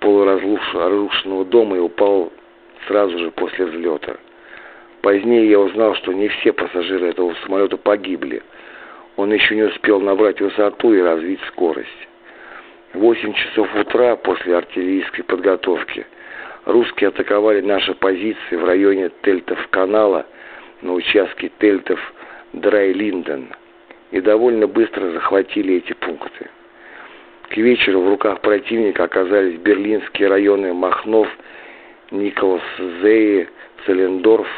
полуразрушенного дома и упал сразу же после взлета. Позднее я узнал, что не все пассажиры этого самолета погибли. Он еще не успел набрать высоту и развить скорость. В 8 часов утра после артиллерийской подготовки русские атаковали наши позиции в районе Тельтов-канала на участке Тельтов-Драй-Линден и довольно быстро захватили эти пункты. К вечеру в руках противника оказались берлинские районы Махнов, Николас-Зее, Целендорф,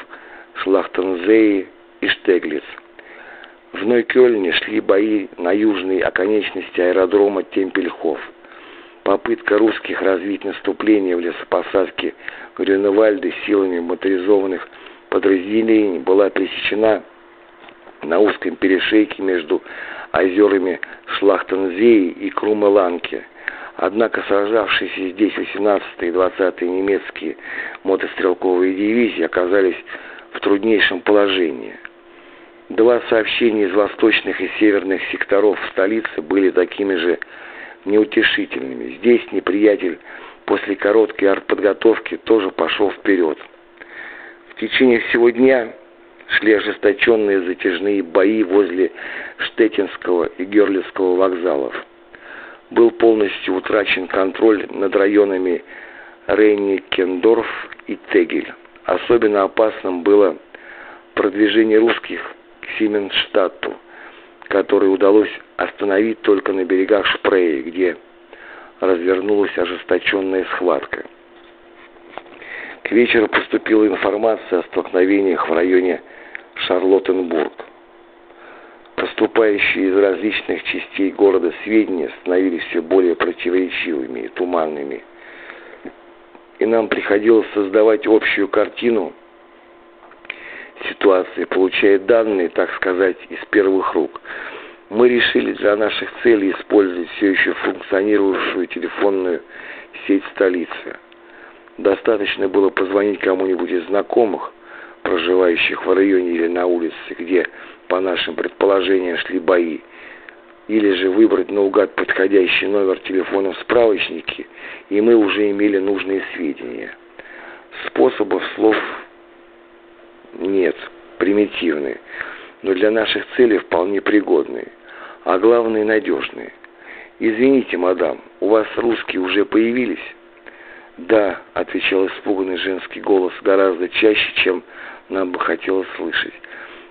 Шлахтензее и Штеглиц. В Нойкёльне шли бои на южной оконечности аэродрома Темпельхоф. Попытка русских развить наступление в лесопосадке Грюневальды силами моторизованных подразделений была пресечена на узком перешейке между озерами Шлахтензеи и Крумеланке. Однако сражавшиеся здесь 18-е и 20-е немецкие мотострелковые дивизии оказались в труднейшем положении. Два сообщения из восточных и северных секторов столицы были такими же неутешительными. Здесь неприятель после короткой артподготовки тоже пошел вперед. В течение всего дня шли ожесточенные затяжные бои возле Штетинского и Герлицкого вокзалов. Был полностью утрачен контроль над районами Рейни-Кендорф и Тегель. Особенно опасным было продвижение русских к Сименштадту, который удалось остановить только на берегах Шпреи, где развернулась ожесточенная схватка. К вечеру поступила информация о столкновениях в районе Шарлоттенбург. Поступающие из различных частей города сведения становились все более противоречивыми и туманными – и нам приходилось создавать общую картину ситуации, получая данные, так сказать, из первых рук. Мы решили для наших целей использовать все еще функционирующую телефонную сеть столицы. Достаточно было позвонить кому-нибудь из знакомых, проживающих в районе или на улице, где, по нашим предположениям, шли бои, или же выбрать наугад подходящий номер телефона в справочнике, и мы уже имели нужные сведения. Способов слов нет, примитивные, но для наших целей вполне пригодные, а главное надежные. «Извините, мадам, у вас русские уже появились?» «Да», — отвечал испуганный женский голос гораздо чаще, чем нам бы хотелось слышать.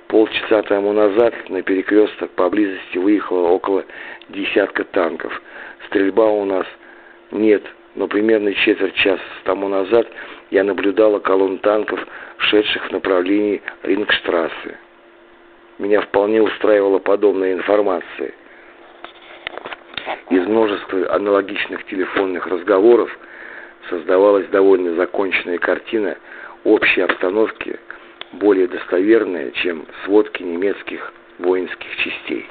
Полчаса тому назад на перекресток поблизости выехало около десятка танков. Стрельба у нас нет, но примерно четверть часа тому назад я наблюдала колонн танков, шедших в направлении Рингштрассы. Меня вполне устраивала подобная информация. Из множества аналогичных телефонных разговоров создавалась довольно законченная картина общей обстановки – более достоверная, чем сводки немецких воинских частей.